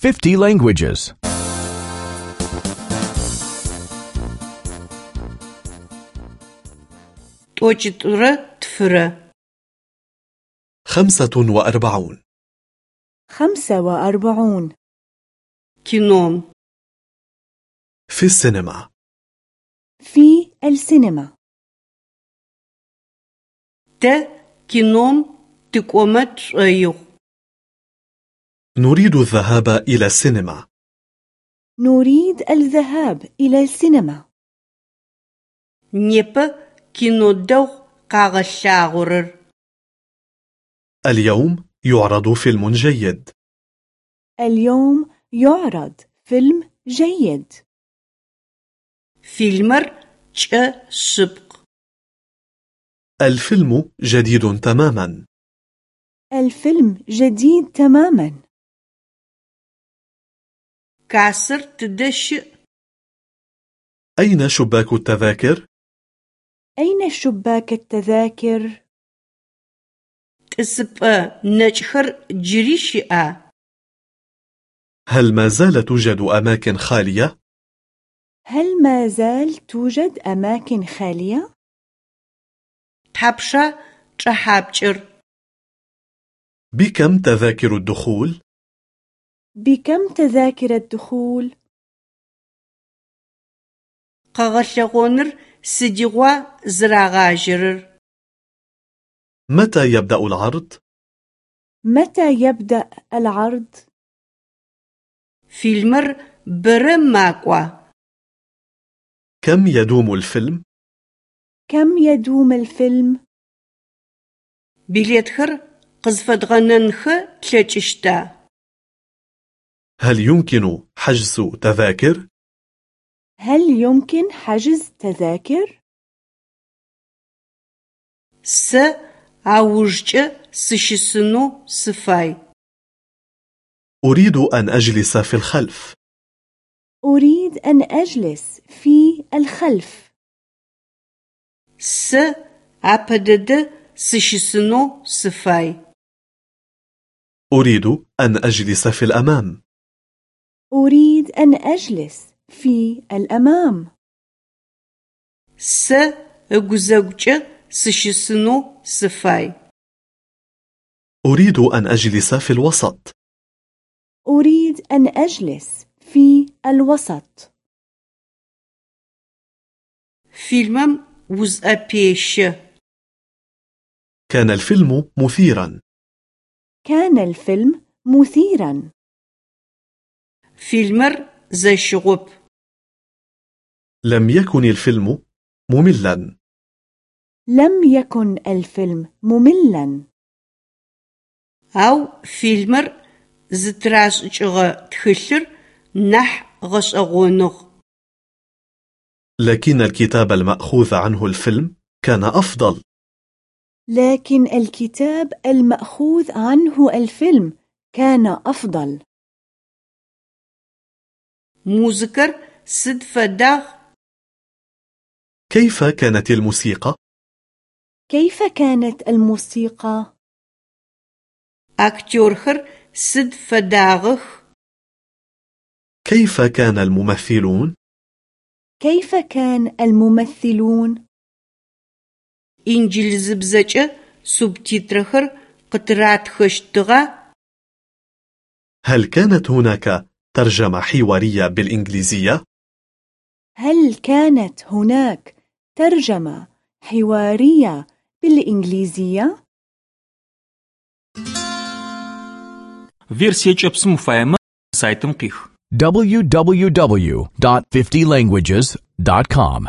50 languages. وجترة تفرة خمسة وأربعون. خمسة وأربعون. كنوم في السينما. في السينما. ت كنوم تقومت رأيه نريد الذهاب إلى السينما. نريد الذهاب إلى السينما. نيب كينو دو اليوم يعرض فيلم جيد. اليوم يعرض فيلم جيد. فيلمر تش سبق. الفيلم جديد تماما. الفيلم جديد تماما. كاسر تدش أين شباك التذاكر؟ أين شباك التذاكر؟ تسبأ آه، نجخر جريشئة هل ما زال توجد أماكن خالية؟ هل ما زال توجد أماكن خالية؟ حبشة تحبشر بكم تذاكر الدخول؟ بكم تذاكر الدخول؟ قغشغونر سجغوا زراغاجرر متى يبدأ العرض؟ متى يبدأ العرض؟ فيلمر برماكوا كم يدوم الفيلم؟ كم يدوم الفيلم؟ بليتخر قزفدغننخ تلتشتا هل يمكن حجز تذاكر؟ هل يمكن حجز تذاكر؟ س عوجج سشسنو سفاي أريد أن أجلس في الخلف. أريد أن أجلس في الخلف. س عبدد سشسنو سفاي أريد أن أجلس في الأمام. أريد أن أجلس في الأمام. س أجزوجة سشسنو سفاي أريد أن أجلس في الوسط. أريد أن أجلس في الوسط. فيلمم وزأبيش كان الفيلم مثيرا. كان الفيلم مثيرا. فيلمر زيشغب لم يكن الفيلم مملا. لم يكن الفيلم مملا. أو فيلمر زتراشغ تخلر نح غشغونغ لكن الكتاب المأخوذ عنه الفيلم كان أفضل. لكن الكتاب المأخوذ عنه الفيلم كان أفضل. Музыкэр сыд фэдагъ? كيف كانت الموسيقى؟ كيف كانت الموسيقى؟ Актёрхэр сыд фэдагъэх? كيف كان الممثلون؟ كيف كان الممثلون؟ Инджылызыбзэкӏэ субтитрхэр къытыратхэщтыгъа? هل كانت هناك ترجمة حوارية بالإنجليزية؟ هل كانت هناك ترجمة حوارية بالإنجليزية؟ Версия кӏэпсым уфаемэ сайтым къих. www.50languages.com